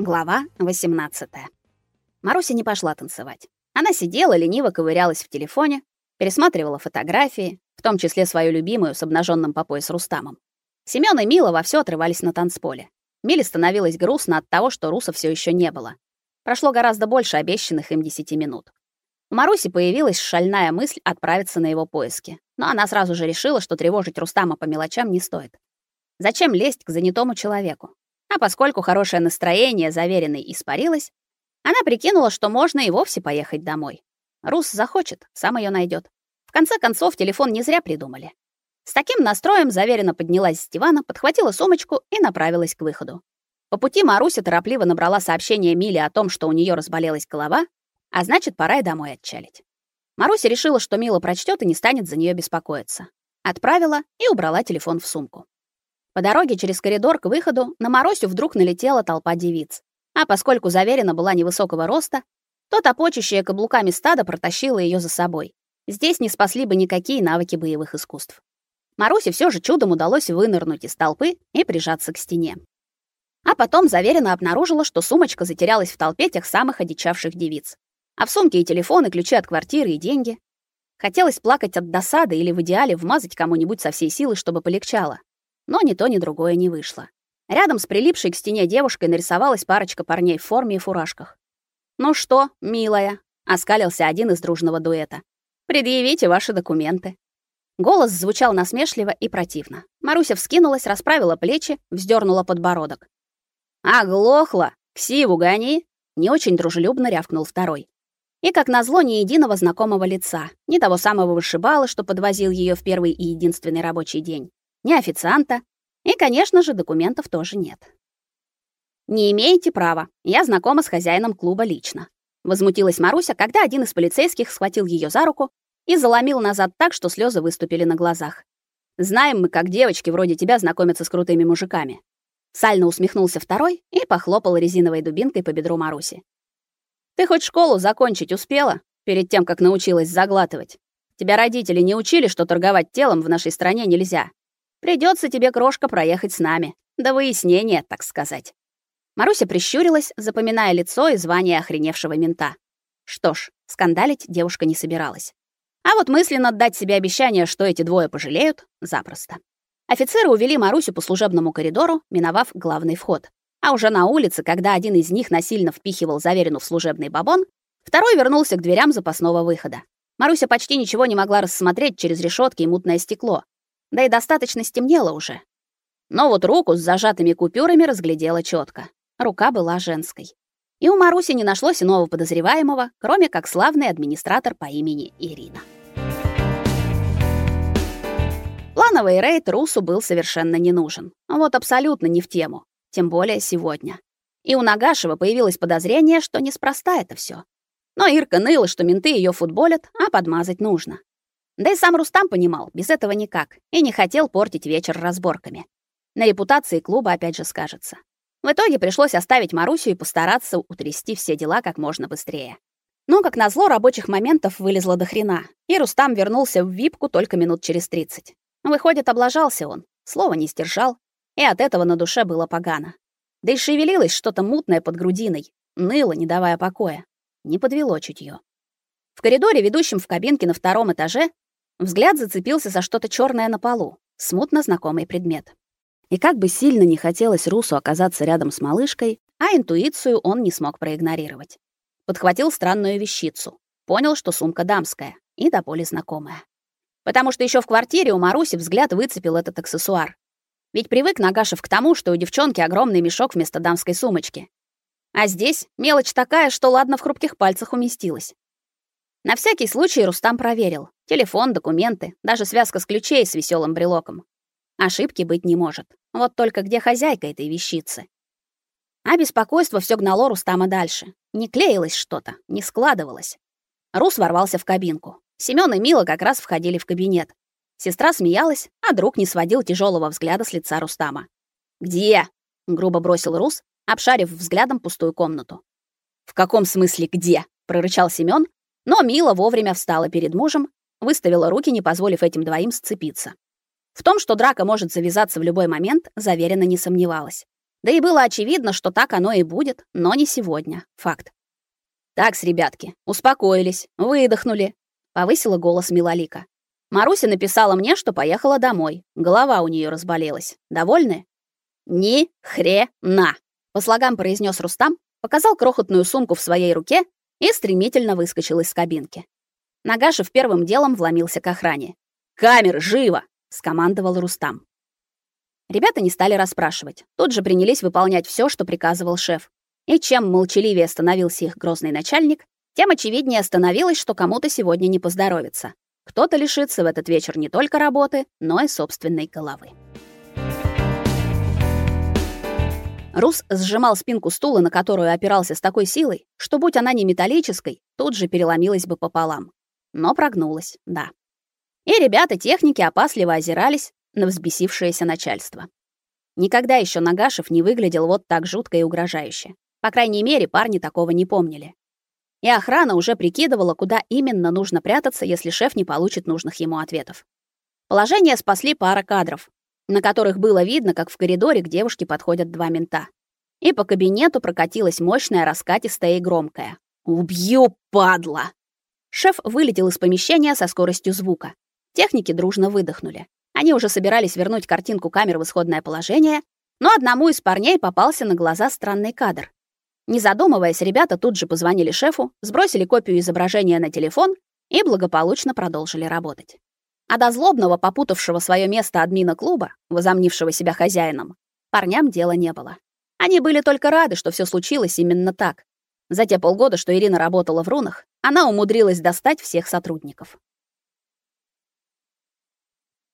Глава 18. Маруся не пошла танцевать. Она сидела, лениво ковырялась в телефоне, пересматривала фотографии, в том числе свою любимую с обнаженным по пояс Рустамом. Семён и Мила во всё отрывались на танцполе. Миле становилось грустно от того, что Руса всё ещё не было. Прошло гораздо больше обещанных им 10 минут. У Маруси появилась шальная мысль отправиться на его поиски, но она сразу же решила, что тревожить Рустама по мелочам не стоит. Зачем лезть к занятому человеку? А поскольку хорошее настроение заверенной испарилось, она прикинула, что можно и вовсе поехать домой. Рус захочет, сам ее найдет. В конце концов, телефон не зря придумали. С таким настроем заверенно поднялась с дивана, подхватила сумочку и направилась к выходу. По пути Маруся торопливо набрала сообщение Миле о том, что у нее разболелась голова, а значит, пора и домой отчалить. Маруся решила, что Мила прочтет и не станет за нее беспокоиться. Отправила и убрала телефон в сумку. По дороге через коридор к выходу на Маросю вдруг налетела толпа девиц. А поскольку Заверина была невысокого роста, то топочущая каблуками стадо протащило ее за собой. Здесь не спасли бы никакие навыки боевых искусств. Марусе все же чудом удалось вынырнуть из толпы и прижаться к стене. А потом Заверина обнаружила, что сумочка затерялась в толпе тех самых одичавших девиц. А в сумке и телефон, и ключи от квартиры, и деньги. Хотелось плакать от досады или в идеале вмазать кому-нибудь со всей силы, чтобы полегчало но ни то, ни другое не вышло. Рядом с прилипшей к стене девушкой нарисовалась парочка парней в форме и фуражках. «Ну что, милая?» — оскалился один из дружного дуэта. «Предъявите ваши документы». Голос звучал насмешливо и противно. Маруся вскинулась, расправила плечи, вздернула подбородок. «Оглохла! Ксиву гони!» — не очень дружелюбно рявкнул второй. И, как назло, ни единого знакомого лица, ни того самого вышибала, что подвозил ее в первый и единственный рабочий день ни официанта, и, конечно же, документов тоже нет. Не имеете права. Я знакома с хозяином клуба лично, возмутилась Маруся, когда один из полицейских схватил ее за руку и заломил назад так, что слезы выступили на глазах. Знаем мы, как девочки вроде тебя знакомятся с крутыми мужиками. Сально усмехнулся второй и похлопал резиновой дубинкой по бедру Маруси. Ты хоть школу закончить успела перед тем, как научилась заглатывать? Тебя родители не учили, что торговать телом в нашей стране нельзя. Придется тебе, крошка, проехать с нами. До выяснения, так сказать. Маруся прищурилась, запоминая лицо и звание охреневшего мента. Что ж, скандалить девушка не собиралась. А вот мысленно дать себе обещание, что эти двое пожалеют, запросто. Офицеры увели Марусю по служебному коридору, миновав главный вход. А уже на улице, когда один из них насильно впихивал Заверину в служебный бабон, второй вернулся к дверям запасного выхода. Маруся почти ничего не могла рассмотреть через решетки и мутное стекло, да и достаточно стемнело уже. Но вот руку с зажатыми купюрами разглядела четко. Рука была женской. И у Маруси не нашлось иного подозреваемого, кроме как славный администратор по имени Ирина. Плановый рейд Русу был совершенно не нужен. Вот абсолютно не в тему, тем более сегодня. И у Нагашева появилось подозрение, что неспроста это все. Но Ирка ныла, что менты ее футболят, а подмазать нужно. Да и сам Рустам понимал, без этого никак, и не хотел портить вечер разборками. На репутации клуба опять же скажется. В итоге пришлось оставить Марусю и постараться утрясти все дела как можно быстрее. Но, как назло, рабочих моментов вылезло до хрена, и Рустам вернулся в випку только минут через 30. Выходит, облажался он, слова не сдержал, и от этого на душе было погано. Да и шевелилось что-то мутное под грудиной, ныло, не давая покоя. Не подвело чутье. В коридоре, ведущем в кабинке на втором этаже, Взгляд зацепился за что-то черное на полу, смутно знакомый предмет. И как бы сильно не хотелось Русу оказаться рядом с малышкой, а интуицию он не смог проигнорировать. Подхватил странную вещицу, понял, что сумка дамская и до боли знакомая. Потому что еще в квартире у Маруси взгляд выцепил этот аксессуар. Ведь привык Нагашев к тому, что у девчонки огромный мешок вместо дамской сумочки. А здесь мелочь такая, что ладно в хрупких пальцах уместилась. На всякий случай Рустам проверил. Телефон, документы, даже связка с ключей с веселым брелоком. Ошибки быть не может. Вот только где хозяйка этой вещицы? А беспокойство все гнало Рустама дальше. Не клеилось что-то, не складывалось. Рус ворвался в кабинку. Семён и Мила как раз входили в кабинет. Сестра смеялась, а друг не сводил тяжелого взгляда с лица Рустама. «Где?» — грубо бросил Рус, обшарив взглядом пустую комнату. «В каком смысле где?» — прорычал Семён, но Мила вовремя встала перед мужем, выставила руки, не позволив этим двоим сцепиться. В том, что драка может завязаться в любой момент, заверенно не сомневалась. Да и было очевидно, что так оно и будет, но не сегодня. Факт. Так, с ребятки, успокоились, выдохнули, повысила голос Милалика. Маруся написала мне, что поехала домой. Голова у нее разболелась. Довольны? Ни хрена, по слогам произнес Рустам, показал крохотную сумку в своей руке и стремительно выскочил из кабинки. Нагашев первым делом вломился к охране. «Камеры, живо!» — скомандовал Рустам. Ребята не стали расспрашивать. Тут же принялись выполнять все, что приказывал шеф. И чем молчаливее становился их грозный начальник, тем очевиднее становилось, что кому-то сегодня не поздоровится. Кто-то лишится в этот вечер не только работы, но и собственной головы. Рус сжимал спинку стула, на которую опирался с такой силой, что будь она не металлической, тут же переломилась бы пополам. Но прогнулась, да. И ребята техники опасливо озирались, на взбесившееся начальство. Никогда еще Нагашев не выглядел вот так жутко и угрожающе. По крайней мере, парни такого не помнили. И охрана уже прикидывала, куда именно нужно прятаться, если шеф не получит нужных ему ответов. Положение спасли пара кадров, на которых было видно, как в коридоре к девушке подходят два мента. И по кабинету прокатилась мощная, раскатистая и громкая: "Убью, падла!" Шеф вылетел из помещения со скоростью звука. Техники дружно выдохнули. Они уже собирались вернуть картинку камер в исходное положение, но одному из парней попался на глаза странный кадр. Не задумываясь, ребята тут же позвонили шефу, сбросили копию изображения на телефон и благополучно продолжили работать. А до злобного, попутавшего свое место админа клуба, возомнившего себя хозяином, парням дела не было. Они были только рады, что все случилось именно так. За те полгода, что Ирина работала в рунах, она умудрилась достать всех сотрудников.